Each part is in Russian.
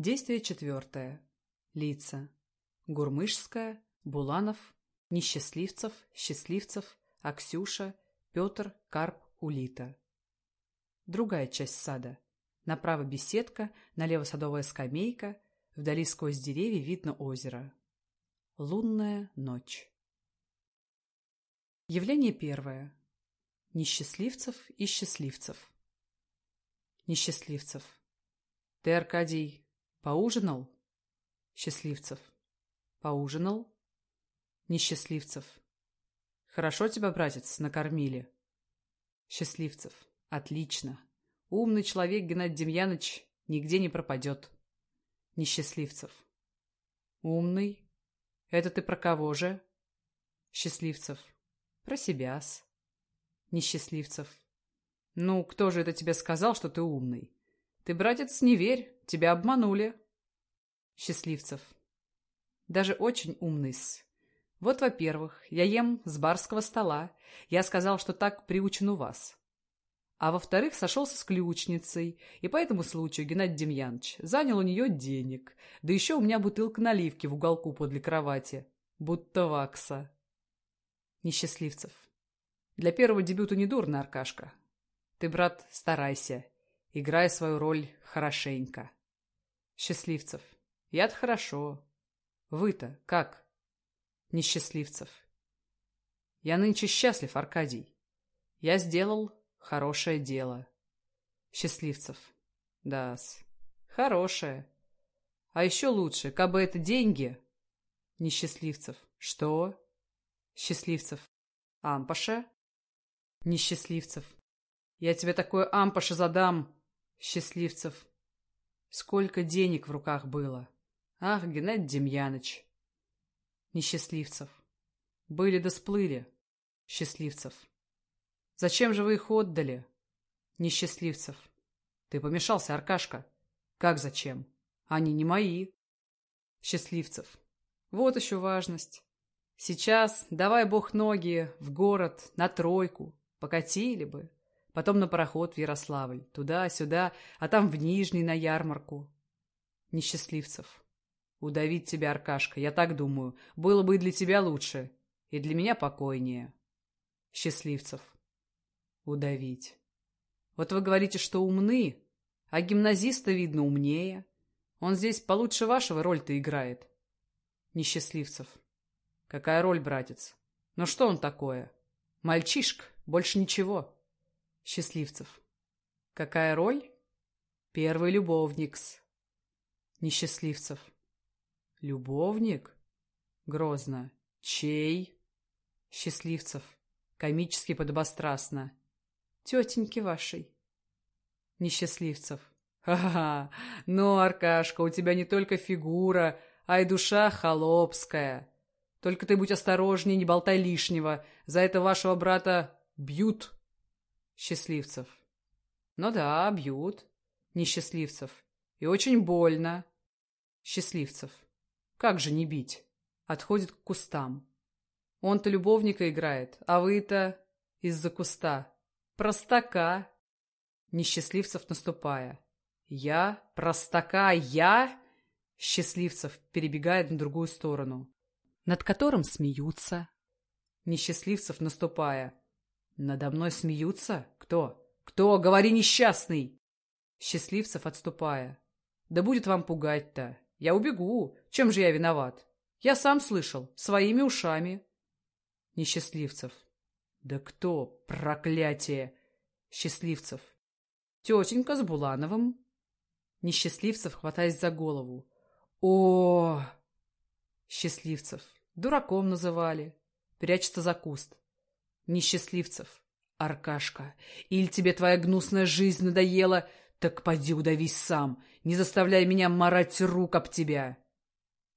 Действие четвертое. Лица. Гурмышская, Буланов, Несчастливцев, Счастливцев, Аксюша, Петр, Карп, Улита. Другая часть сада. Направо беседка, налево садовая скамейка, вдали сквозь деревья видно озеро. Лунная ночь. Явление первое. Несчастливцев и счастливцев. Несчастливцев. Ты, Аркадий, поужинал? Счастливцев. Поужинал? Несчастливцев. Хорошо тебя, братец, накормили. Счастливцев. Отлично. Умный человек Геннадий Демьяныч нигде не пропадет. Несчастливцев. Умный? Это ты про кого же? Счастливцев. Про себя-с. Несчастливцев. Ну, кто же это тебе сказал, что ты умный? Ты, братец, не верь, тебя обманули. Счастливцев. Даже очень умный-с. Вот, во-первых, я ем с барского стола. Я сказал, что так приучен у вас. А во-вторых, сошелся с ключницей, и по этому случаю Геннадий Демьянович занял у нее денег. Да еще у меня бутылка наливки в уголку подле кровати. Будто вакса. Несчастливцев. Для первого дебюта не дурно, Аркашка. Ты, брат, старайся. Играй свою роль хорошенько. Счастливцев. Я-то хорошо. Вы-то как? Несчастливцев. Я нынче счастлив, Аркадий. Я сделал Хорошее дело. Счастливцев. Да-с. Хорошее. А еще лучше, как бы это деньги. Несчастливцев. Что? Счастливцев. Ампаша? Несчастливцев. Я тебе такое ампаша задам. Счастливцев. Сколько денег в руках было. Ах, Геннадий Демьяныч. Несчастливцев. Были да сплыли. Счастливцев. Зачем же вы их отдали? Несчастливцев. Ты помешался, Аркашка. Как зачем? Они не мои. Счастливцев. Вот еще важность. Сейчас, давай бог ноги, в город, на тройку. Покатили бы. Потом на пароход в Ярославль. Туда-сюда, а там в Нижний на ярмарку. Несчастливцев. Удавить тебя, Аркашка, я так думаю. Было бы и для тебя лучше. И для меня покойнее. Счастливцев удавить. Вот вы говорите, что умны, а гимназиста, видно, умнее. Он здесь получше вашего роль-то играет. Несчастливцев. Какая роль, братец? Ну что он такое? Мальчишка, больше ничего. Счастливцев. Какая роль? Первый любовникс. Несчастливцев. Любовник? Грозно. Чей? Счастливцев. Комически подобострастно тетеньки вашей. Несчастливцев. Ха-ха, ну, Аркашка, у тебя не только фигура, а и душа холопская. Только ты будь осторожней, не болтай лишнего. За это вашего брата бьют. Счастливцев. Ну да, бьют. Несчастливцев. И очень больно. Счастливцев. Как же не бить? Отходит к кустам. Он-то любовника играет, а вы-то из-за куста. Простака. Несчастливцев наступая. Я? Простака? Я? Счастливцев перебегает на другую сторону. Над которым смеются. Несчастливцев наступая. Надо мной смеются? Кто? Кто? Говори, несчастный! Счастливцев отступая. Да будет вам пугать-то. Я убегу. Чем же я виноват? Я сам слышал. Своими ушами. Несчастливцев. Да кто, проклятие? Счастливцев. Тетенька с Булановым. Несчастливцев, хватаясь за голову. О! Счастливцев. Дураком называли. Прячется за куст. Несчастливцев. Аркашка, или тебе твоя гнусная жизнь надоела, так поди удавись сам, не заставляй меня марать рук об тебя.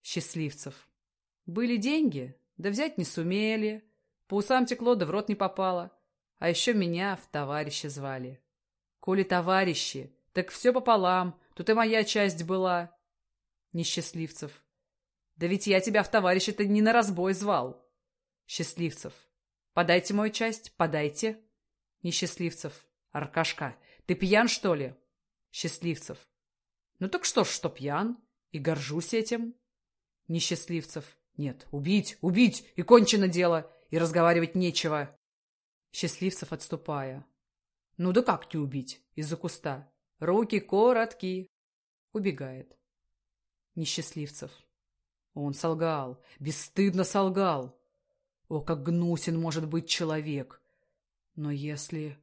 Счастливцев. Были деньги, да взять не сумели. По усам текло, да в рот не попало. А еще меня в товарищи звали. Коли товарищи, так все пополам, тут и моя часть была. Несчастливцев. Да ведь я тебя в товарищи-то не на разбой звал. Счастливцев. Подайте мою часть, подайте. Несчастливцев. Аркашка, ты пьян, что ли? Счастливцев. Ну так что ж, что пьян, и горжусь этим. Несчастливцев. Нет, убить, убить, и кончено дело, и разговаривать нечего. Счастливцев отступая. Ну да как не убить? Из-за куста. Руки коротки. Убегает. Несчастливцев. Он солгал, бесстыдно солгал. О, как гнусен может быть человек! Но если...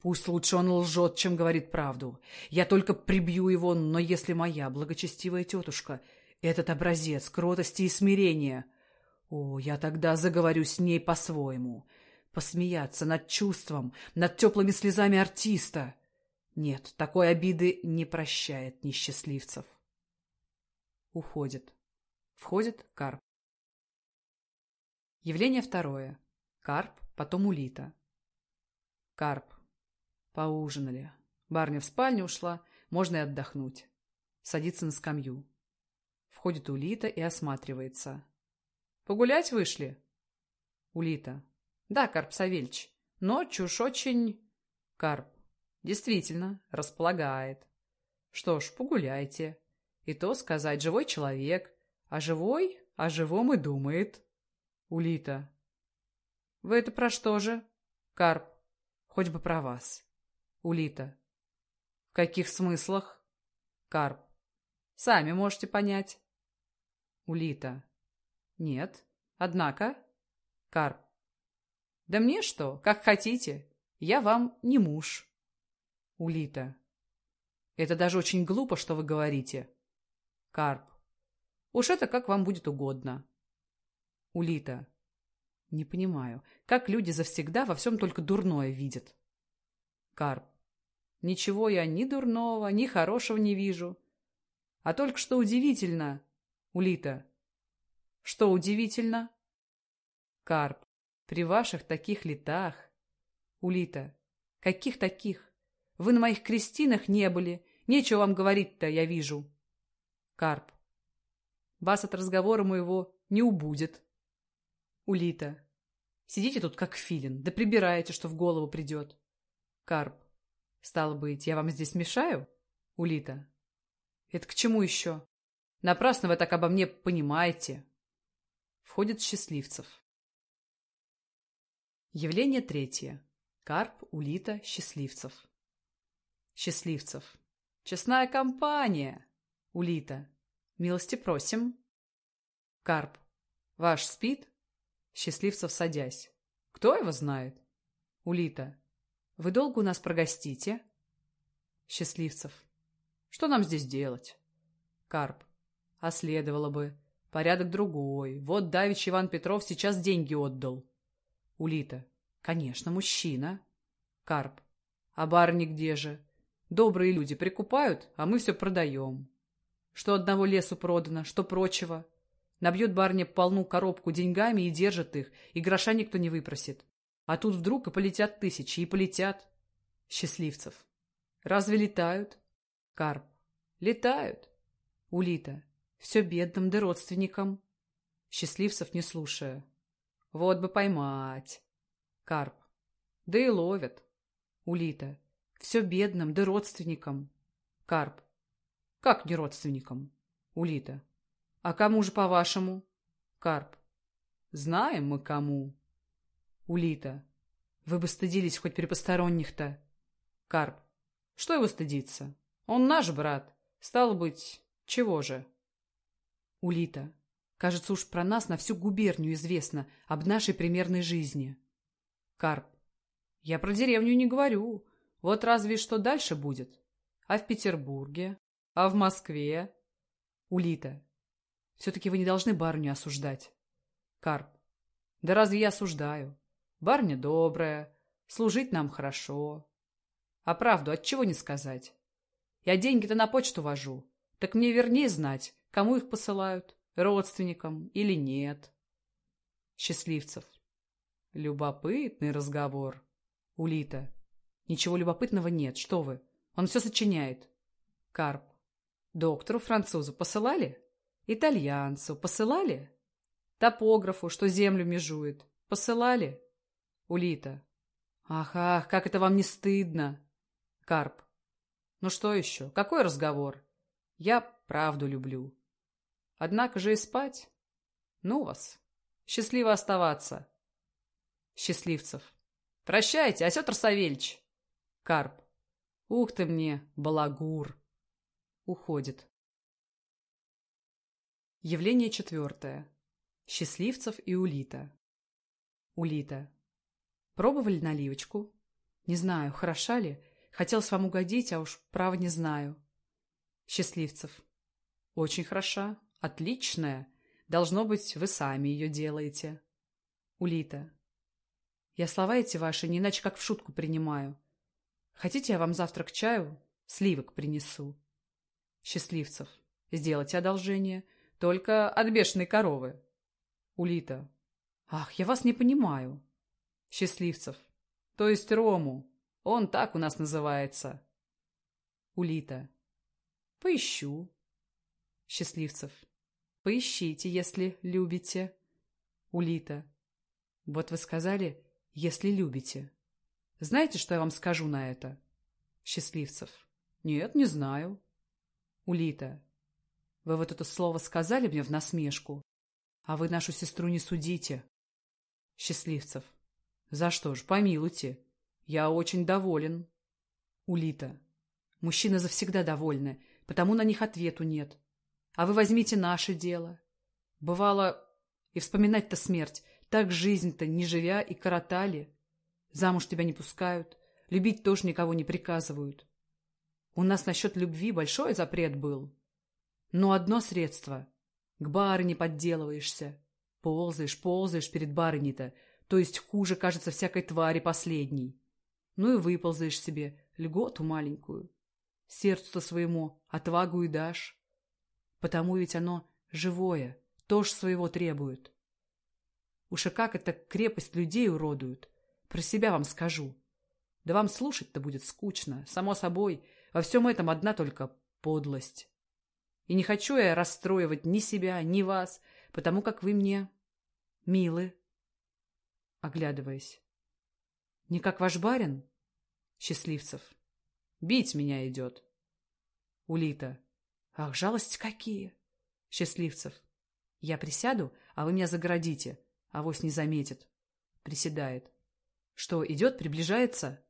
Пусть лучше он лжет, чем говорит правду. Я только прибью его, но если моя благочестивая тетушка, этот образец кротости и смирения... О, я тогда заговорю с ней по-своему. Посмеяться над чувством, над теплыми слезами артиста. Нет, такой обиды не прощает несчастливцев. Уходит. Входит карп. Явление второе. Карп, потом улита. Карп. Поужинали. Барня в спальню ушла, можно и отдохнуть. Садится на скамью. Входит Улита и осматривается. «Погулять вышли?» Улита. «Да, Карп Савельич, ночью уж очень...» Карп. «Действительно, располагает. Что ж, погуляйте. И то сказать, живой человек, а живой о живом и думает». Улита. «Вы это про что же?» Карп. «Хоть бы про вас». Улита. В каких смыслах? Карп. Сами можете понять. Улита. Нет. Однако. Карп. Да мне что, как хотите. Я вам не муж. Улита. Это даже очень глупо, что вы говорите. Карп. Уж это как вам будет угодно. Улита. Не понимаю, как люди завсегда во всем только дурное видят. Карп. Ничего я ни дурного, ни хорошего не вижу. А только что удивительно, Улита. Что удивительно? Карп. При ваших таких летах. Улита. Каких таких? Вы на моих крестинах не были. Нечего вам говорить-то, я вижу. Карп. Вас от разговора моего не убудет. Улита. Сидите тут, как филин, да прибираете, что в голову придет. Карп. Стало быть, я вам здесь мешаю? Улита. Это к чему еще? Напрасно вы так обо мне понимаете. Входит Счастливцев. Явление третье. Карп, Улита, Счастливцев. Счастливцев. Честная компания. Улита. Милости просим. Карп. Ваш спит? Счастливцев, садясь. Кто его знает? Улита. Вы долго у нас прогостите? Счастливцев. Что нам здесь делать? Карп. А следовало бы. Порядок другой. Вот Давич Иван Петров сейчас деньги отдал. Улита. Конечно, мужчина. Карп. А барни где же? Добрые люди прикупают, а мы все продаем. Что одного лесу продано, что прочего. Набьет барня полну коробку деньгами и держит их, и гроша никто не выпросит. А тут вдруг и полетят тысячи, и полетят. Счастливцев. Разве летают? Карп. Летают. Улита. Все бедным да родственникам. Счастливцев не слушая. Вот бы поймать. Карп. Да и ловят. Улита. Все бедным да родственникам. Карп. Как не родственникам? Улита. А кому же, по-вашему? Карп. Знаем мы кому. Улита. Вы бы стыдились хоть при посторонних-то. Карп. Что его стыдиться? Он наш брат. Стало быть, чего же? Улита. Кажется, уж про нас на всю губернию известно, об нашей примерной жизни. Карп. Я про деревню не говорю. Вот разве что дальше будет. А в Петербурге? А в Москве? Улита. Все-таки вы не должны барыню осуждать. Карп. Да разве я осуждаю? Барня добрая, служить нам хорошо. А правду от чего не сказать? Я деньги-то на почту вожу. Так мне вернее знать, кому их посылают, родственникам или нет. Счастливцев. Любопытный разговор. Улита. Ничего любопытного нет, что вы. Он все сочиняет. Карп. Доктору французу посылали? Итальянцу посылали? Топографу, что землю межует, посылали? Улита. Ах, ах, как это вам не стыдно. Карп. Ну что еще? Какой разговор? Я правду люблю. Однако же и спать. Ну вас. Счастливо оставаться. Счастливцев. Прощайте, Осетр Савельич. Карп. Ух ты мне, балагур. Уходит. Явление четвертое. Счастливцев и Улита. Улита. Пробовали наливочку? Не знаю, хороша ли. Хотелось вам угодить, а уж право не знаю. Счастливцев. Очень хороша. Отличная. Должно быть, вы сами ее делаете. Улита. Я слова эти ваши не иначе как в шутку принимаю. Хотите, я вам завтра к чаю сливок принесу? Счастливцев. Сделайте одолжение. Только от бешеной коровы. Улита. Ах, я вас не понимаю. Счастливцев. То есть Рому. Он так у нас называется. Улита. Поищу. Счастливцев. Поищите, если любите. Улита. Вот вы сказали, если любите. Знаете, что я вам скажу на это? Счастливцев. Нет, не знаю. Улита. Вы вот это слово сказали мне в насмешку, а вы нашу сестру не судите. Счастливцев. За что ж, помилуйте. Я очень доволен. Улита. Мужчины завсегда довольны, потому на них ответу нет. А вы возьмите наше дело. Бывало, и вспоминать-то смерть, так жизнь-то, не живя, и коротали. Замуж тебя не пускают, любить тоже никого не приказывают. У нас насчет любви большой запрет был. Но одно средство — к барыне подделываешься. Ползаешь, ползаешь перед барыней-то, то есть хуже, кажется, всякой твари последней. Ну и выползаешь себе льготу маленькую. Сердцу-то своему отвагу и дашь. Потому ведь оно живое, тоже своего требует. Уж и как эта крепость людей уродует. Про себя вам скажу. Да вам слушать-то будет скучно. Само собой, во всем этом одна только подлость. И не хочу я расстроивать ни себя, ни вас, потому как вы мне милы. Оглядываясь. Не как ваш барин? Счастливцев. Бить меня идет. Улита. Ах, жалость какие! Счастливцев. Я присяду, а вы меня загородите. Авось не заметит. Приседает. Что, идет, приближается?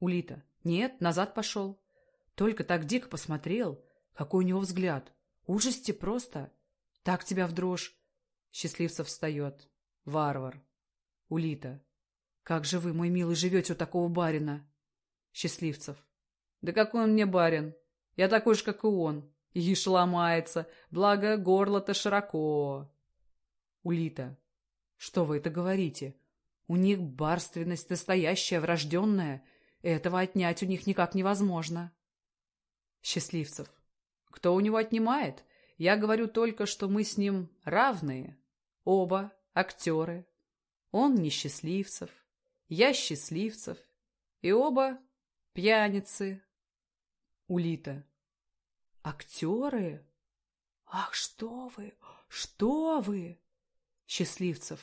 Улита. Нет, назад пошел. Только так дико посмотрел. Какой у него взгляд. Ужасти просто. Так тебя в дрожь. Счастливцев встает. Варвар. Улита. Как же вы, мой милый, живете у такого барина? Счастливцев. Да какой он мне барин? Я такой же, как и он. Ишь ломается, благо горло-то широко. Улита. Что вы это говорите? У них барственность настоящая, врожденная. Этого отнять у них никак невозможно. Счастливцев. Кто у него отнимает? Я говорю только, что мы с ним равные. Оба актеры. Он несчастливцев, я счастливцев. И оба пьяницы. Улита. Актеры? Ах, что вы, что вы! Счастливцев.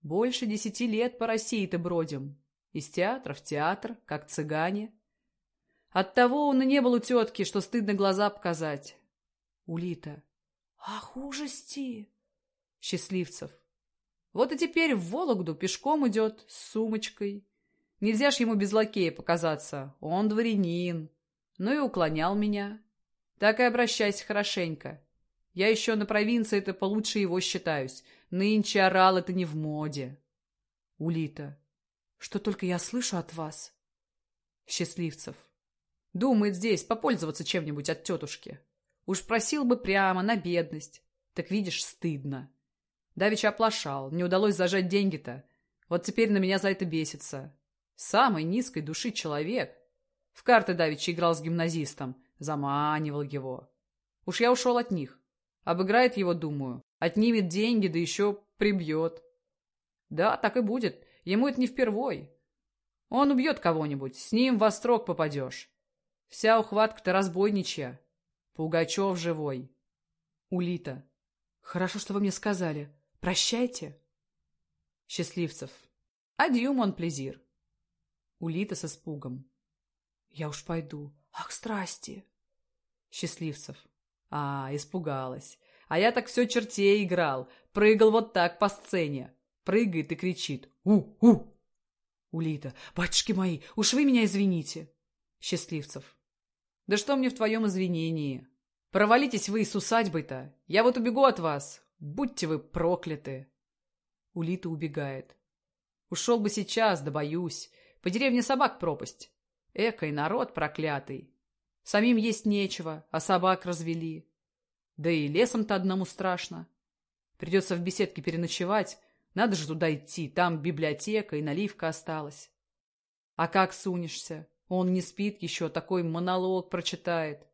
Больше десяти лет по России-то бродим. Из театра в театр, как цыгане. Оттого он и не был у тетки, что стыдно глаза показать. Улита. Ах, ужасти! Счастливцев. Вот и теперь в Вологду пешком идет с сумочкой. Нельзя ж ему без лакея показаться. Он дворянин. Ну и уклонял меня. Так и обращайся хорошенько. Я еще на провинции-то получше его считаюсь. Нынче орал это не в моде. Улита. Что только я слышу от вас. Счастливцев. Думает здесь попользоваться чем-нибудь от тетушки. Уж просил бы прямо, на бедность. Так видишь, стыдно. Давеча оплошал, не удалось зажать деньги-то. Вот теперь на меня за это бесится. Самой низкой души человек. В карты давеча играл с гимназистом, заманивал его. Уж я ушел от них. Обыграет его, думаю, отнимет деньги, да еще прибьет. Да, так и будет. Ему это не впервой. Он убьет кого-нибудь, с ним во строк попадешь. Вся ухватка-то разбойничья. Пугачев живой. Улита. Хорошо, что вы мне сказали. Прощайте. Счастливцев. Адью, мон плезир. Улита с испугом. Я уж пойду. Ах, страсти. Счастливцев. А, испугалась. А я так все чертей играл. Прыгал вот так по сцене. Прыгает и кричит. У-у! Улита. Батюшки мои, уж вы меня извините. Счастливцев. Да что мне в твоем извинении? Провалитесь вы с усадьбой-то. Я вот убегу от вас. Будьте вы прокляты. Улита убегает. Ушел бы сейчас, да боюсь. По деревне собак пропасть. Экой народ проклятый. Самим есть нечего, а собак развели. Да и лесом-то одному страшно. Придется в беседке переночевать. Надо же туда идти, там библиотека и наливка осталась. А как сунешься? Он не спит еще, такой монолог прочитает.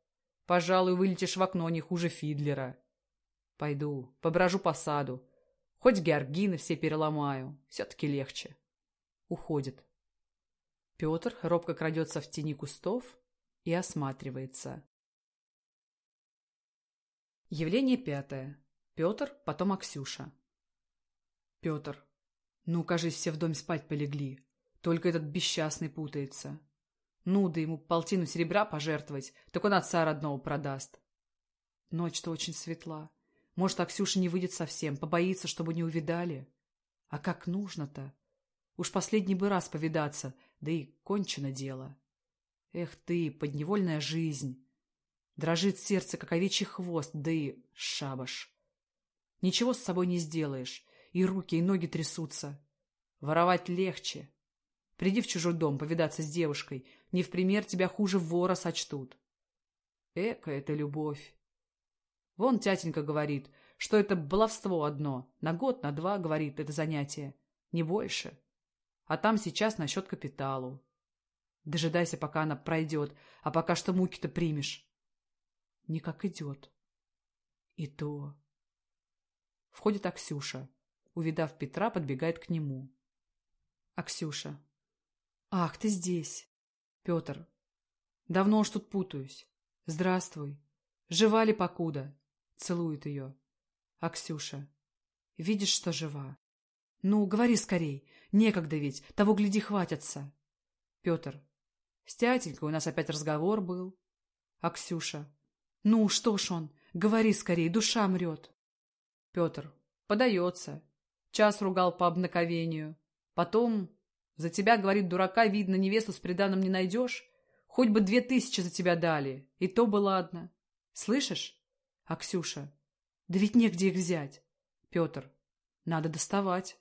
Пожалуй, вылетишь в окно не хуже Фидлера. Пойду, поброжу по саду. Хоть георгины все переломаю, все-таки легче. Уходит. Петр робко крадется в тени кустов и осматривается. Явление пятое. Петр, потом Аксюша. Петр. Ну, кажись, все в доме спать полегли. Только этот бесчастный путается. Ну, да ему полтину серебра пожертвовать, так он отца родного продаст. Ночь-то очень светла. Может, Аксюша не выйдет совсем, побоится, чтобы не увидали. А как нужно-то? Уж последний бы раз повидаться, да и кончено дело. Эх ты, подневольная жизнь! Дрожит сердце, как овечий хвост, да и шабаш. Ничего с собой не сделаешь, и руки, и ноги трясутся. Воровать легче. Приди в чужой дом повидаться с девушкой, не в пример тебя хуже вора сочтут. Эка это любовь. Вон тятенька говорит, что это баловство одно. На год, на два, говорит, это занятие. Не больше. А там сейчас насчет капиталу. Дожидайся, пока она пройдет, а пока что муки-то примешь. Никак идет. И то. Входит Аксюша. Увидав Петра, подбегает к нему. Аксюша. Ах, ты здесь. Петр. Давно уж тут путаюсь. Здравствуй. Жива ли покуда? Целует ее. Аксюша. Видишь, что жива? Ну, говори скорей. Некогда ведь, того гляди хватятся. Петр. С тятенькой у нас опять разговор был. А Ксюша. Ну, что ж он, говори скорей, душа мрет. Петр. Подается. Час ругал по обнаковению. Потом... За тебя, говорит, дурака, видно, невесту с приданым не найдешь. Хоть бы две тысячи за тебя дали. И то бы ладно. Слышишь? А Ксюша. Да ведь негде их взять. Петр. Надо доставать.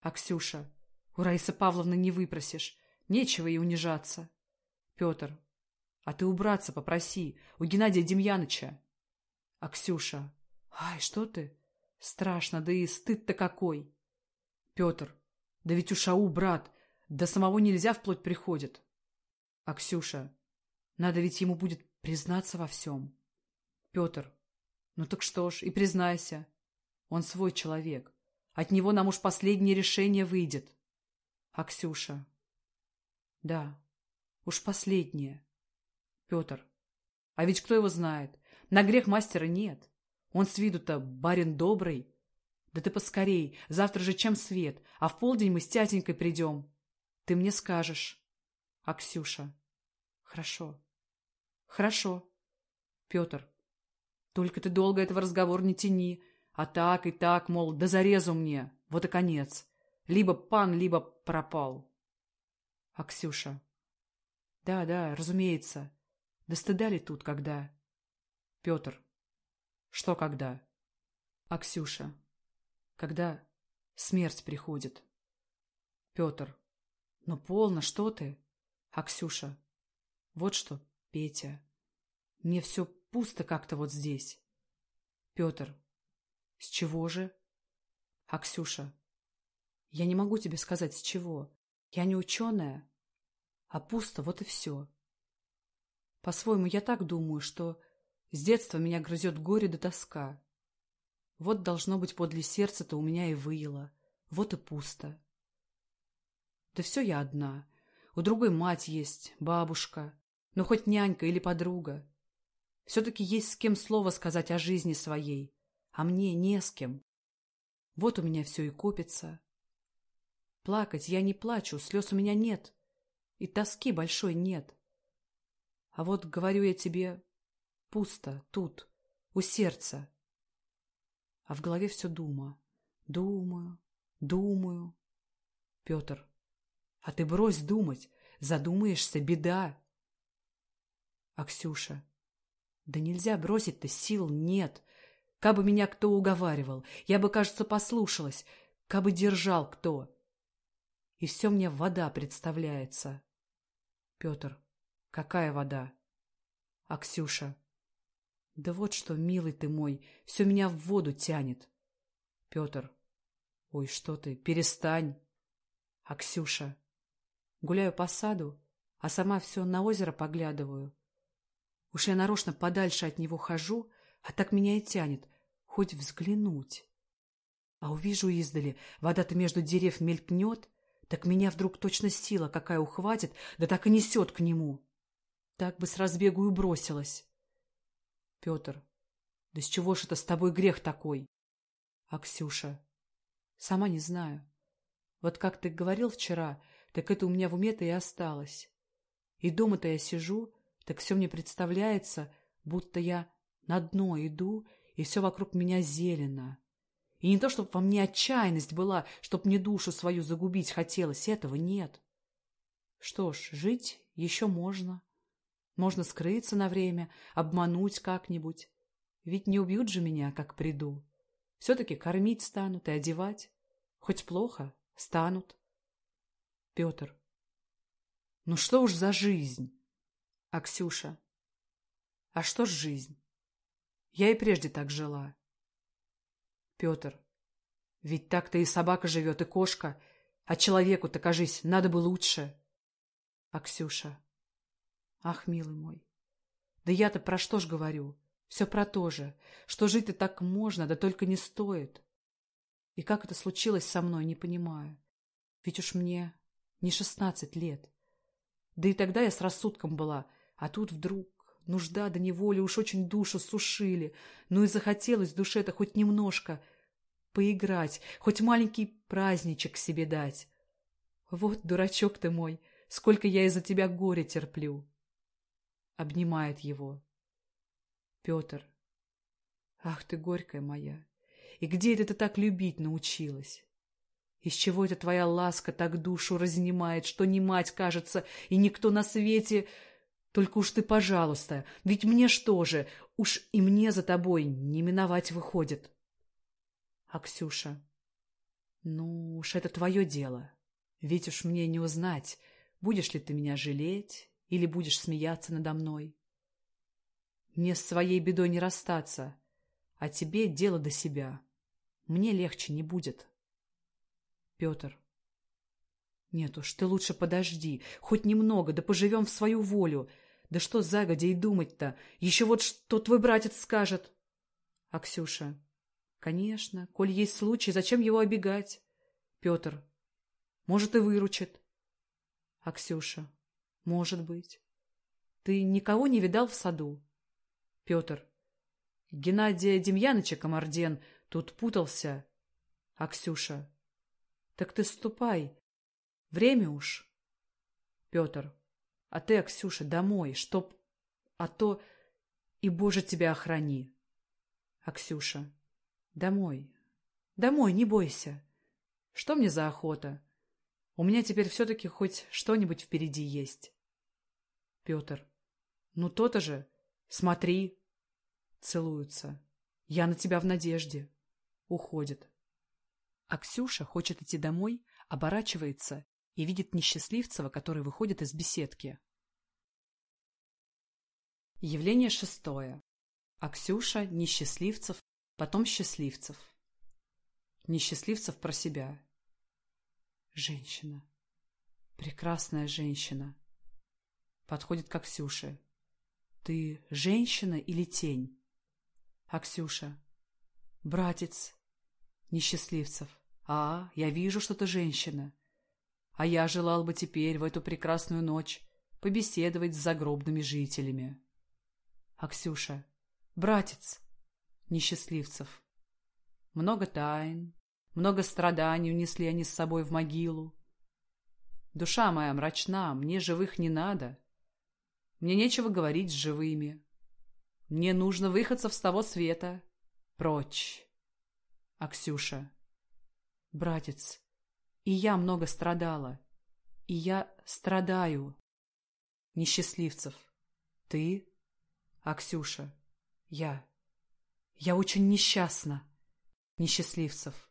А Ксюша. У Раисы Павловны не выпросишь. Нечего ей унижаться. Петр. А ты убраться попроси. У Геннадия Демьяныча. А Ксюша. Ай, что ты? Страшно, да и стыд-то какой. Петр. Да ведь у Шау брат. До самого нельзя вплоть приходит. А Ксюша. Надо ведь ему будет признаться во всем. Петр. Ну так что ж, и признайся. Он свой человек. От него нам уж последнее решение выйдет. А Ксюша? Да, уж последнее. Петр. А ведь кто его знает? На грех мастера нет. Он с виду-то барин добрый. Да ты поскорей, завтра же чем свет, а в полдень мы с тятенькой придем. Ты мне скажешь. А Ксюша? Хорошо. Хорошо. Петр. Только ты долго этого разговор не тяни. А так и так, мол, да зарезу мне. Вот и конец. Либо пан, либо пропал. А Ксюша? Да, да, разумеется. Да стыда ли тут, когда? Петр. Что когда? А Ксюша? Когда смерть приходит. Петр. Ну, полно, что ты? А Ксюша? Вот что, Петя. Мне все пусто как-то вот здесь. Петр. С чего же? А Ксюша? Я не могу тебе сказать, с чего. Я не ученая. А пусто, вот и все. По-своему, я так думаю, что с детства меня грызет горе да тоска. Вот должно быть подле сердца-то у меня и выело. Вот и пусто. Да все я одна. У другой мать есть, бабушка, но хоть нянька или подруга. Все-таки есть с кем слово сказать о жизни своей, а мне не с кем. Вот у меня все и копится. Плакать я не плачу, слез у меня нет. И тоски большой нет. А вот, говорю я тебе, пусто тут. у сердца. А в голове все дума. Думаю, думаю. Петр, а ты брось думать. Задумаешься — беда. А Ксюша? Да нельзя бросить-то, сил нет. Кабы меня кто уговаривал, я бы, кажется, послушалась. Кабы держал кто. И все мне вода представляется. Петр, какая вода? А Ксюша? Да вот что, милый ты мой, все меня в воду тянет. Петр. Ой, что ты, перестань. А Ксюша? Гуляю по саду, а сама все на озеро поглядываю. Уж я нарочно подальше от него хожу, а так меня и тянет, хоть взглянуть. А увижу издали, вода-то между дерев мелькнет, так меня вдруг точно сила какая ухватит, да так и несет к нему. Так бы с разбегу и бросилась. Петр. Да с чего ж это с тобой грех такой? А Ксюша? Сама не знаю. Вот как ты говорил вчера, так это у меня в уме-то и осталось. И дома-то я сижу, так все мне представляется, будто я на дно иду, и все вокруг меня зелено. И не то, чтобы во мне отчаянность была, чтоб мне душу свою загубить хотелось, этого нет. Что ж, жить еще можно. Можно скрыться на время, обмануть как-нибудь. Ведь не убьют же меня, как приду. Все-таки кормить станут и одевать. Хоть плохо, станут. Петр. Ну что уж за жизнь? А Ксюша? А что ж жизнь? Я и прежде так жила. Петр. Ведь так-то и собака живет, и кошка. А человеку-то, кажись, надо бы лучше. А Ксюша? Ах, милый мой, да я-то про что ж говорю? Все про то же, что жить-то так можно, да только не стоит. И как это случилось со мной, не понимаю. Ведь уж мне не шестнадцать лет. Да и тогда я с рассудком была, а тут вдруг нужда до неволи уж очень душу сушили. Ну и захотелось душе-то хоть немножко поиграть, хоть маленький праздничек себе дать. Вот дурачок ты мой, сколько я из-за тебя горя терплю обнимает его. Петр. Ах ты, горькая моя, и где это ты так любить научилась? Из чего эта твоя ласка так душу разнимает, что не мать, кажется, и никто на свете... Только уж ты, пожалуйста, ведь мне что же, уж и мне за тобой не миновать выходит. А Ксюша? Ну уж это твое дело, ведь уж мне не узнать, будешь ли ты меня жалеть или будешь смеяться надо мной? Мне с своей бедой не расстаться, а тебе дело до себя. Мне легче не будет. Петр. Нет уж, ты лучше подожди, хоть немного, да поживем в свою волю. Да что загодя и думать-то? Еще вот что твой братец скажет. А Ксюша? Конечно, коль есть случай, зачем его обегать? Петр. Может, и выручит. А Ксюша? Может быть. Ты никого не видал в саду? Петр. Геннадия Демьяныча Комарден тут путался. А Ксюша. Так ты ступай. Время уж. Петр. А ты, Ксюша, домой, чтоб... А то... И, Боже, тебя охрани. А Ксюша. Домой. Домой, не бойся. Что мне за охота? У меня теперь все-таки хоть что-нибудь впереди есть. Петр. Ну, то-то же. Смотри. Целуются. Я на тебя в надежде. Уходит. А Ксюша хочет идти домой, оборачивается и видит несчастливцева, который выходит из беседки. Явление шестое. А Ксюша, несчастливцев, потом счастливцев. Несчастливцев про себя. Женщина. Прекрасная женщина. Подходит к Ксюше. Ты женщина или тень? А Ксюша. Братец. Несчастливцев. А, я вижу, что ты женщина. А я желал бы теперь, в эту прекрасную ночь, побеседовать с загробными жителями. А Ксюша. Братец. Несчастливцев. Много тайн, много страданий унесли они с собой в могилу. Душа моя мрачна, мне живых не надо. Мне нечего говорить с живыми. Мне нужно выходцев с того света. Прочь. Аксюша. Братец, и я много страдала. И я страдаю. Несчастливцев. Ты? Аксюша. Я. Я очень несчастна. Несчастливцев.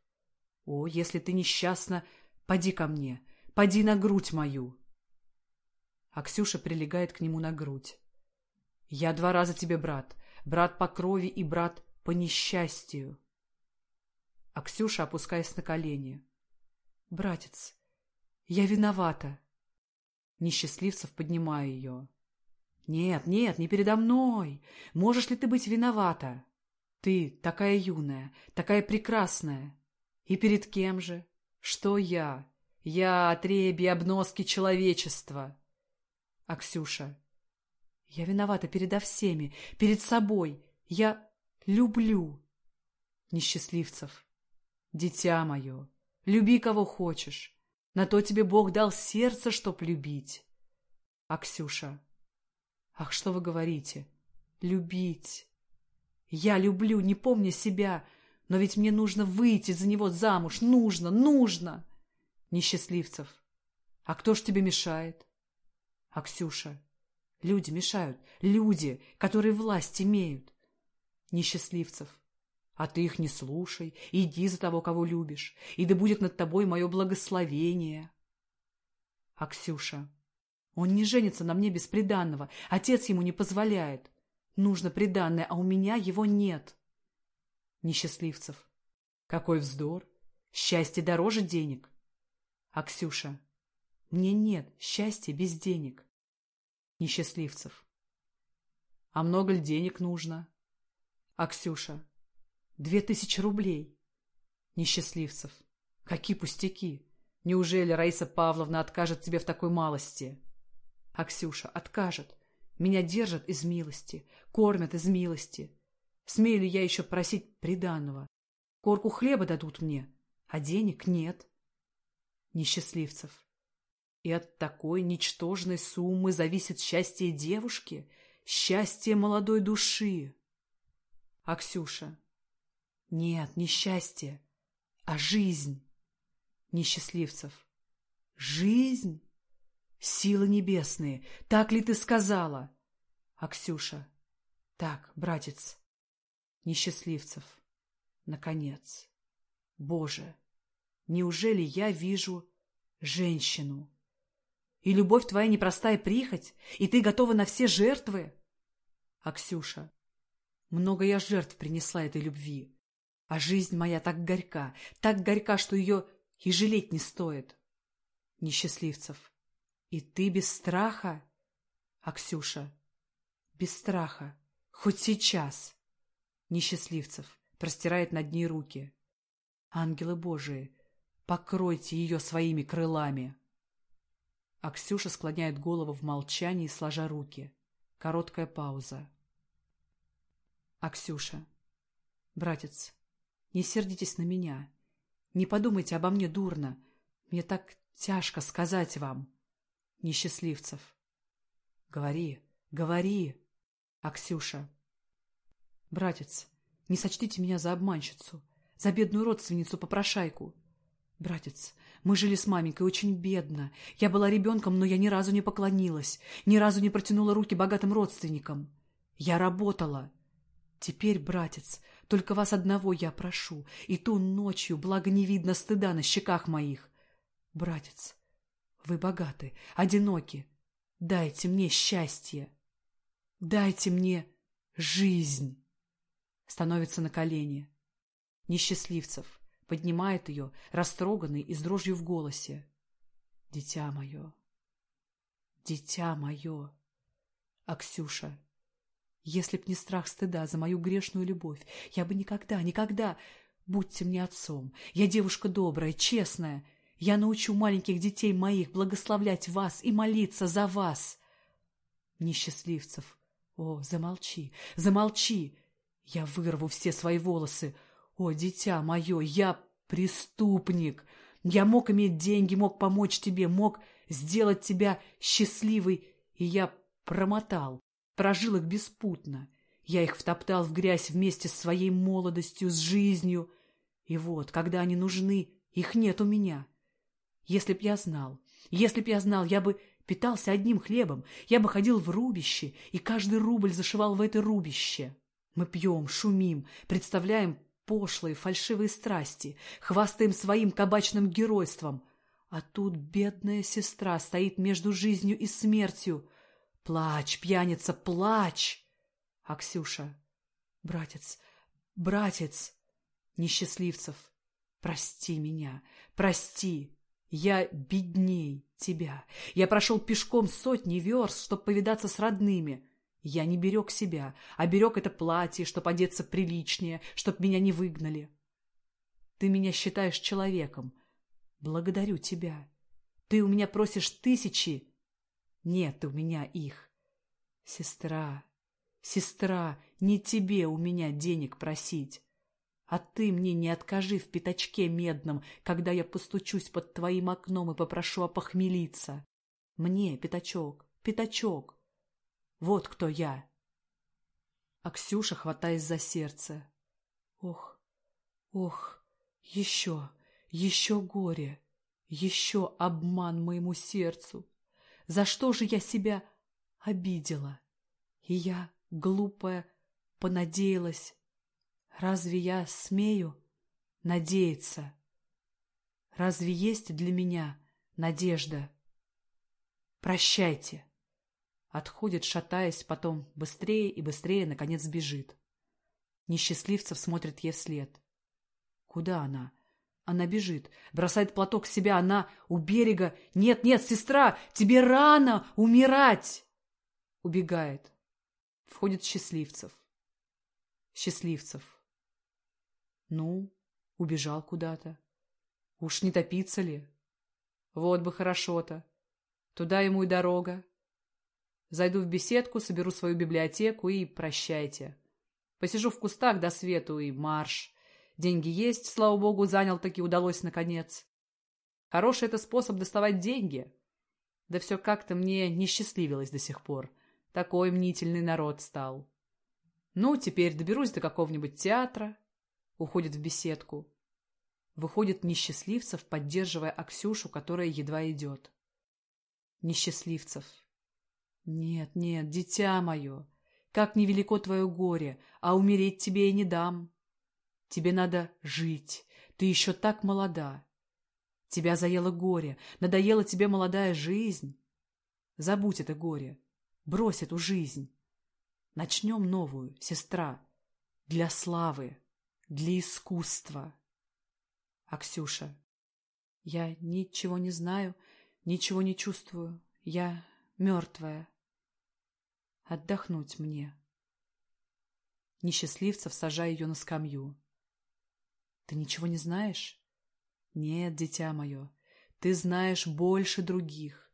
О, если ты несчастна, поди ко мне, поди на грудь мою. Аксюша прилегает к нему на грудь. Я два раза тебе брат, брат по крови и брат по несчастью. Аксюша, опускаясь на колени. Братец, я виновата. Несчастливцев поднимая ее. Нет, нет, не передо мной. Можешь ли ты быть виновата? Ты такая юная, такая прекрасная. И перед кем же? Что я? Я отребье обноски человечества. Аксюша. Я виновата передо всеми, перед собой. Я люблю. Несчастливцев. Дитя мое, люби кого хочешь. На то тебе Бог дал сердце, чтоб любить. Аксюша. Ах, что вы говорите? Любить. Я люблю, не помня себя, но ведь мне нужно выйти за него замуж. Нужно, нужно. Несчастливцев. А кто ж тебе мешает? Аксюша. Люди мешают. Люди, которые власть имеют. Несчастливцев. А ты их не слушай, иди за того, кого любишь, и да будет над тобой мое благословение. Аксюша. Он не женится на мне без приданного, отец ему не позволяет. Нужно приданное, а у меня его нет. Несчастливцев. Какой вздор! Счастье дороже денег. Аксюша. Мне нет счастья без денег. Несчастливцев. А много ли денег нужно? Аксюша. Две тысячи рублей. Несчастливцев. Какие пустяки. Неужели Раиса Павловна откажет тебе в такой малости? Аксюша. Откажет. Меня держат из милости, кормят из милости. Смею ли я еще просить приданного? Корку хлеба дадут мне, а денег нет. Несчастливцев. И от такой ничтожной суммы зависит счастье девушки, счастье молодой души. Аксюша. Нет, не счастье, а жизнь. Несчастливцев. Жизнь? Силы небесные, так ли ты сказала? Аксюша. Так, братец. Несчастливцев. Наконец. Боже, неужели я вижу женщину? И любовь твоя непростая прихоть, и ты готова на все жертвы? Аксюша. Много я жертв принесла этой любви. А жизнь моя так горька, так горька, что ее и жалеть не стоит. Несчастливцев. И ты без страха? Аксюша. Без страха. Хоть сейчас. Несчастливцев. Простирает над ней руки. Ангелы Божии, покройте ее своими крылами. Аксюша склоняет голову в молчании, сложа руки. Короткая пауза. Аксюша. Братец, не сердитесь на меня. Не подумайте обо мне дурно. Мне так тяжко сказать вам. Несчастливцев. Говори, говори. Аксюша. Братец, не сочтите меня за обманщицу, за бедную родственницу-попрошайку. Братец, мы жили с маменькой очень бедно. Я была ребенком, но я ни разу не поклонилась, ни разу не протянула руки богатым родственникам. Я работала. Теперь, братец, только вас одного я прошу, и ту ночью, благо не видно стыда на щеках моих. Братец, вы богаты, одиноки. Дайте мне счастье. Дайте мне жизнь. Становится на колени. Несчастливцев. Поднимает ее, растроганный и с дрожью в голосе. Дитя мое. Дитя мое. Аксюша. Если б не страх стыда за мою грешную любовь, я бы никогда, никогда... Будьте мне отцом. Я девушка добрая, честная. Я научу маленьких детей моих благословлять вас и молиться за вас. Несчастливцев. О, замолчи, замолчи. Я вырву все свои волосы. О, дитя мое, я преступник. Я мог иметь деньги, мог помочь тебе, мог сделать тебя счастливой, и я промотал, прожил их беспутно. Я их втоптал в грязь вместе с своей молодостью, с жизнью. И вот, когда они нужны, их нет у меня. Если б я знал, если б я знал, я бы питался одним хлебом, я бы ходил в рубище, и каждый рубль зашивал в это рубище. Мы пьем, шумим, представляем пошлые, фальшивые страсти, хвастаем своим кабачным геройством. А тут бедная сестра стоит между жизнью и смертью. Плачь, пьяница, плачь! А Ксюша, братец, братец, несчастливцев, прости меня, прости. Я бедней тебя. Я прошел пешком сотни верст, чтобы повидаться с родными. Я не берег себя, а берег это платье, чтобы одеться приличнее, чтоб меня не выгнали. Ты меня считаешь человеком. Благодарю тебя. Ты у меня просишь тысячи. Нет у меня их. Сестра, сестра, не тебе у меня денег просить. А ты мне не откажи в пятачке медном, когда я постучусь под твоим окном и попрошу опохмелиться. Мне, пятачок, пятачок. Вот кто я. А Ксюша, хватаясь за сердце. Ох, ох, еще, еще горе, еще обман моему сердцу. За что же я себя обидела? И я, глупая, понадеялась, Разве я смею надеяться? Разве есть для меня надежда? Прощайте. Отходит, шатаясь, потом быстрее и быстрее, наконец, бежит. Несчастливцев смотрит ей вслед. Куда она? Она бежит, бросает платок с себя, она у берега. Нет, нет, сестра, тебе рано умирать! Убегает. Входит Счастливцев. Счастливцев. Ну, убежал куда-то. Уж не топиться ли? Вот бы хорошо-то. Туда ему и дорога. Зайду в беседку, соберу свою библиотеку и прощайте. Посижу в кустах до свету и марш. Деньги есть, слава богу, занял, таки удалось наконец. Хороший это способ доставать деньги. Да все как-то мне не счастливилось до сих пор. Такой мнительный народ стал. Ну, теперь доберусь до какого-нибудь театра, уходит в беседку. Выходит Несчастливцев, поддерживая Аксюшу, которая едва идет. Несчастливцев. Нет, нет, дитя мое, как невелико твое горе, а умереть тебе и не дам. Тебе надо жить, ты еще так молода. Тебя заело горе, надоела тебе молодая жизнь. Забудь это горе, брось эту жизнь. Начнем новую, сестра, для славы для искусства. А Ксюша? Я ничего не знаю, ничего не чувствую. Я мертвая. Отдохнуть мне. Несчастливцев сажая ее на скамью. Ты ничего не знаешь? Нет, дитя мое, ты знаешь больше других.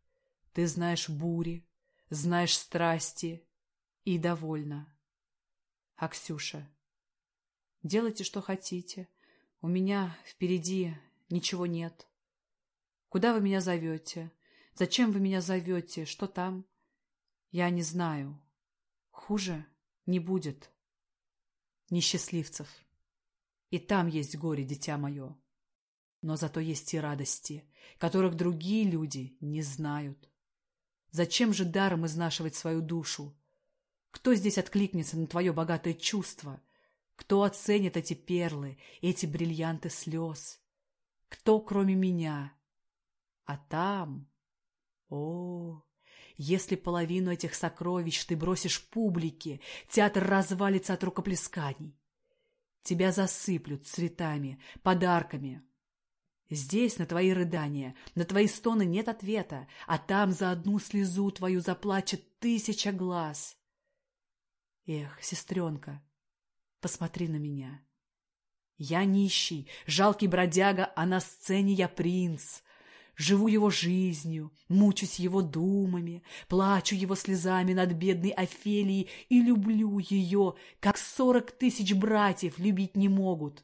Ты знаешь бури, знаешь страсти и довольна. А Ксюша? Делайте, что хотите. У меня впереди ничего нет. Куда вы меня зовете? Зачем вы меня зовете? Что там? Я не знаю. Хуже не будет. Несчастливцев. И там есть горе, дитя мое. Но зато есть и радости, которых другие люди не знают. Зачем же даром изнашивать свою душу? Кто здесь откликнется на твое богатое чувство — кто оценит эти перлы, эти бриллианты слез? Кто, кроме меня? А там... О, если половину этих сокровищ ты бросишь публике, театр развалится от рукоплесканий. Тебя засыплют цветами, подарками. Здесь на твои рыдания, на твои стоны нет ответа, а там за одну слезу твою заплачет тысяча глаз. Эх, сестренка, Посмотри на меня. Я нищий, жалкий бродяга, а на сцене я принц. Живу его жизнью, мучусь его думами, плачу его слезами над бедной Офелией и люблю ее, как сорок тысяч братьев любить не могут.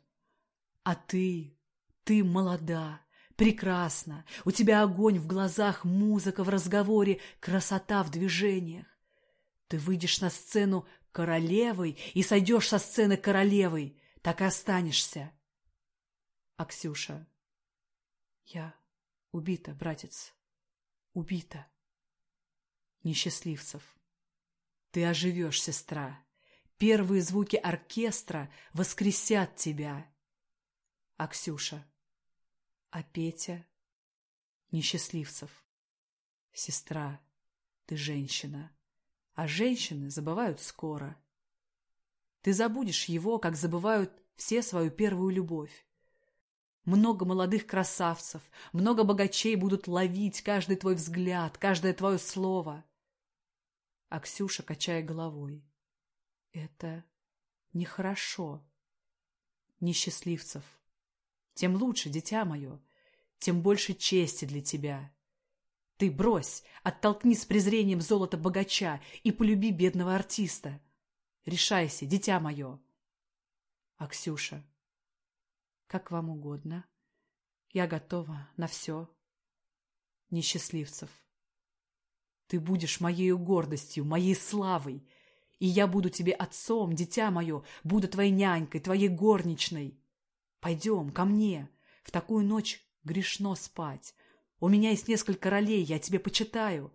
А ты, ты молода, прекрасна, у тебя огонь в глазах, музыка в разговоре, красота в движениях. Ты выйдешь на сцену королевой и сойдешь со сцены королевой, так и останешься. Аксюша. Я убита, братец, убита. Несчастливцев. Ты оживешь, сестра. Первые звуки оркестра воскресят тебя. Аксюша. А Петя? Несчастливцев. Сестра, ты женщина. А женщины забывают скоро. Ты забудешь его, как забывают все свою первую любовь. Много молодых красавцев, много богачей будут ловить каждый твой взгляд, каждое твое слово. А Ксюша, качая головой, это нехорошо. Несчастливцев. Тем лучше, дитя мое, тем больше чести для тебя. Ты брось, оттолкни с презрением золото богача и полюби бедного артиста. Решайся, дитя мое. А Ксюша, как вам угодно. Я готова на все. Несчастливцев. Ты будешь моей гордостью, моей славой, и я буду тебе отцом, дитя мое, буду твоей нянькой, твоей горничной. Пойдем ко мне. В такую ночь грешно спать. У меня есть несколько ролей, я тебе почитаю.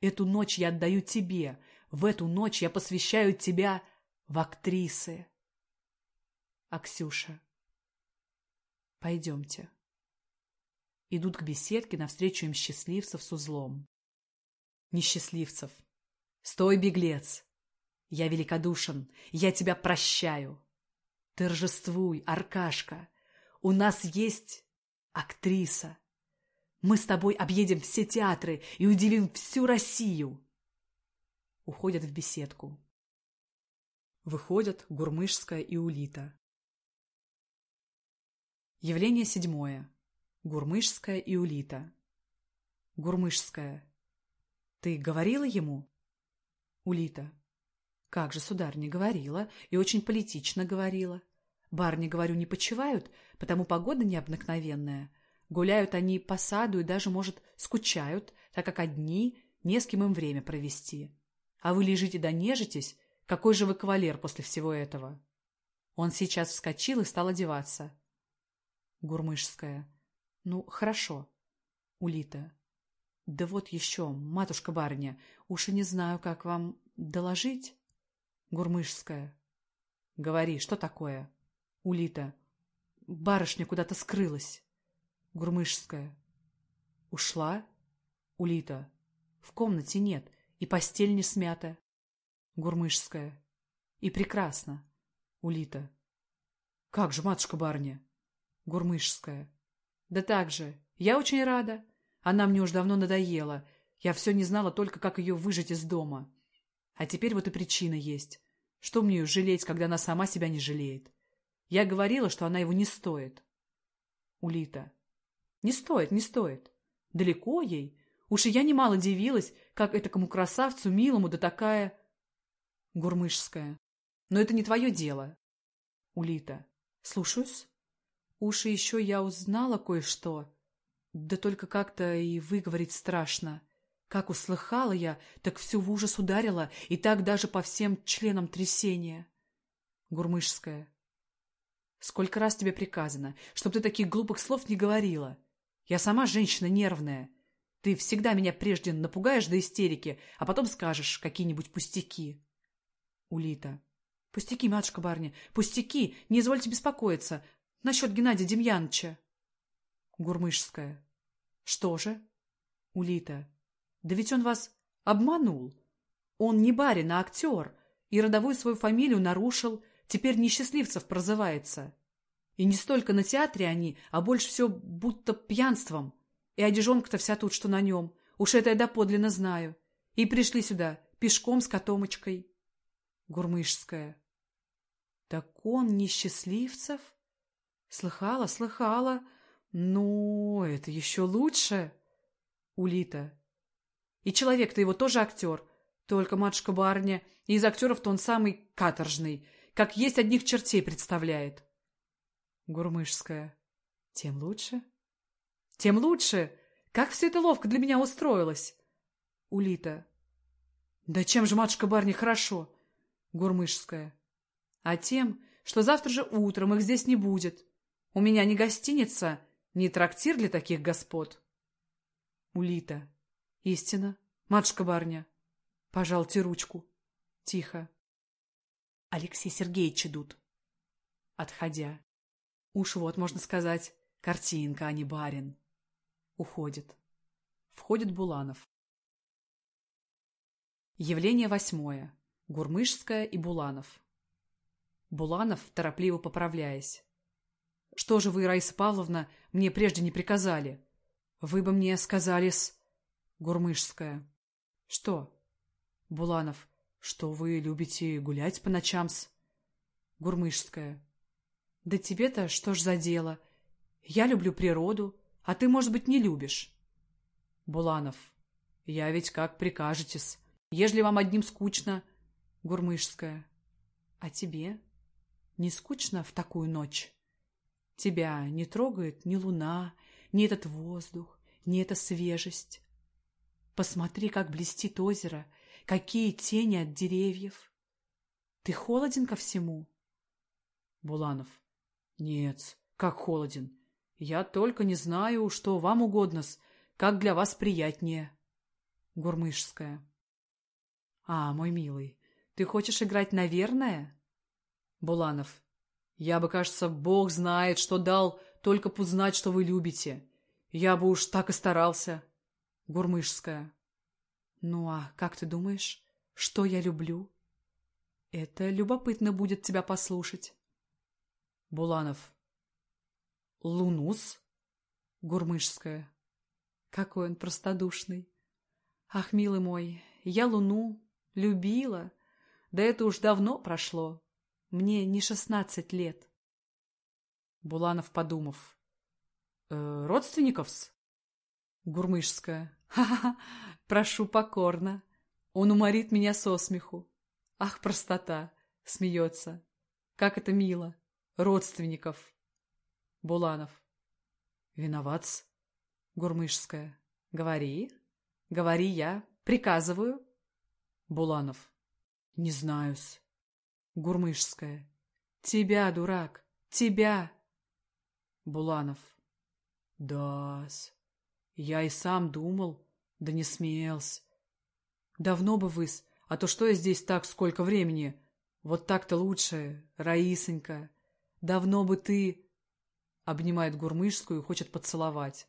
Эту ночь я отдаю тебе. В эту ночь я посвящаю тебя в актрисы. Аксюша. Пойдемте. Идут к беседке навстречу им счастливцев с узлом. Несчастливцев. Стой, беглец! Я великодушен, я тебя прощаю. Торжествуй, Аркашка. У нас есть актриса. Мы с тобой объедем все театры и удивим всю Россию. Уходят в беседку. Выходят Гурмышская и Улита. Явление седьмое. Гурмышская и Улита. Гурмышская. Ты говорила ему? Улита. Как же, сударь, не говорила, и очень политично говорила. Барни, говорю, не почивают, потому погода необыкновенная. Гуляют они по саду и даже, может, скучают, так как одни, не с кем им время провести. А вы лежите да нежитесь, какой же вы кавалер после всего этого? Он сейчас вскочил и стал одеваться. Гурмышская. Ну, хорошо. Улита. Да вот еще, матушка-барыня, уж и не знаю, как вам доложить. Гурмышская. Говори, что такое? Улита. Барышня куда-то скрылась. Гурмышская. Ушла? Улита. В комнате нет, и постель не смята. Гурмышская. И прекрасно. Улита. Как же, матушка-барыня? Гурмышская. Да так же. Я очень рада. Она мне уж давно надоела. Я все не знала только, как ее выжить из дома. А теперь вот и причина есть. Что мне ее жалеть, когда она сама себя не жалеет? Я говорила, что она его не стоит. Улита. Не стоит, не стоит. Далеко ей. Уж и я немало дивилась, как этакому красавцу, милому, да такая... Гурмышская. Но это не твое дело. Улита. Слушаюсь. Уж еще я узнала кое-что. Да только как-то и выговорить страшно. Как услыхала я, так всю в ужас ударила, и так даже по всем членам трясения. Гурмышская. Сколько раз тебе приказано, чтоб ты таких глупых слов не говорила. Я сама женщина нервная. Ты всегда меня прежде напугаешь до истерики, а потом скажешь какие-нибудь пустяки. Улита. Пустяки, матушка барни, пустяки, не извольте беспокоиться. Насчет Геннадия Демьяновича. Гурмышская. Что же? Улита. Да ведь он вас обманул. Он не барин, а актер. И родовую свою фамилию нарушил. Теперь несчастливцев прозывается. И не столько на театре они, а больше все будто пьянством. И одежонка-то вся тут, что на нем. Уж это я доподлинно знаю. И пришли сюда пешком с котомочкой. Гурмышская. Так он несчастливцев? Слыхала, слыхала. Ну, это еще лучше. Улита. И человек-то его тоже актер. Только матушка-барыня, и из актеров-то он самый каторжный, как есть одних чертей представляет. Гурмышская. Тем лучше? Тем лучше. Как все это ловко для меня устроилось. Улита. Да чем же, матушка-барыня, хорошо. Гурмышская. А тем, что завтра же утром их здесь не будет. У меня ни гостиница, ни трактир для таких господ. Улита. Истина. Матушка-барня. Пожалуйте ручку. Тихо. Алексей Сергеевич идут. Отходя. Уж вот, можно сказать, картинка, а не барин. Уходит. Входит Буланов. Явление восьмое. Гурмышская и Буланов. Буланов, торопливо поправляясь. «Что же вы, Раиса Павловна, мне прежде не приказали? Вы бы мне сказали с...» Гурмышская. «Что?» Буланов. «Что вы любите гулять по ночам с...» Гурмышская. «Да тебе-то что ж за дело? Я люблю природу, а ты, может быть, не любишь». Буланов. «Я ведь как прикажете-с. Ежели вам одним скучно...» Гурмышская. «А тебе? Не скучно в такую ночь? Тебя не трогает ни луна, ни этот воздух, ни эта свежесть. Посмотри, как блестит озеро, какие тени от деревьев. Ты холоден ко всему?» Буланов. «Нет, как холоден. Я только не знаю, что вам угодно-с, как для вас приятнее». Гурмышская. «А, мой милый, ты хочешь играть наверное?» Буланов. «Я бы, кажется, Бог знает, что дал, только узнать, что вы любите. Я бы уж так и старался». Гурмышская. «Ну а как ты думаешь, что я люблю?» «Это любопытно будет тебя послушать». Буланов. «Лунус?» Гурмышская. «Какой он простодушный!» «Ах, милый мой, я Луну любила. Да это уж давно прошло. Мне не шестнадцать лет. Буланов, подумав. «Э, «Родственников-с?» Гурмышская. «Ха-ха-ха, прошу покорно. Он уморит меня со смеху. Ах, простота!» Смеется. «Как это мило! Родственников!» Буланов. «Виноват-с?» Гурмышская. «Говори, говори я, приказываю». Буланов. Не знаю-с. Гурмышская. Тебя, дурак, тебя. Буланов. Да-с. Я и сам думал, да не смелся. Давно бы вы-с, а то что я здесь так сколько времени? Вот так-то лучше, Раисонька. Давно бы ты... Обнимает Гурмышскую и хочет поцеловать.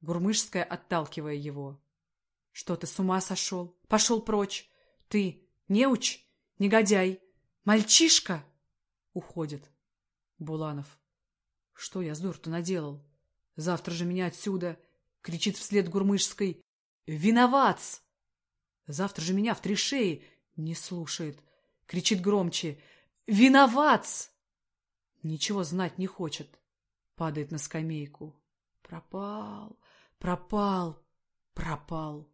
Гурмышская, отталкивая его. Что ты, с ума сошел? Пошел прочь! Ты неуч, негодяй, мальчишка!» Уходит. Буланов. «Что я с дур-то наделал? Завтра же меня отсюда!» Кричит вслед Гурмышской. «Виноват!» Завтра же меня в три шеи не слушает. Кричит громче. «Виноват!» Ничего знать не хочет. Падает на скамейку. Пропал, пропал, пропал.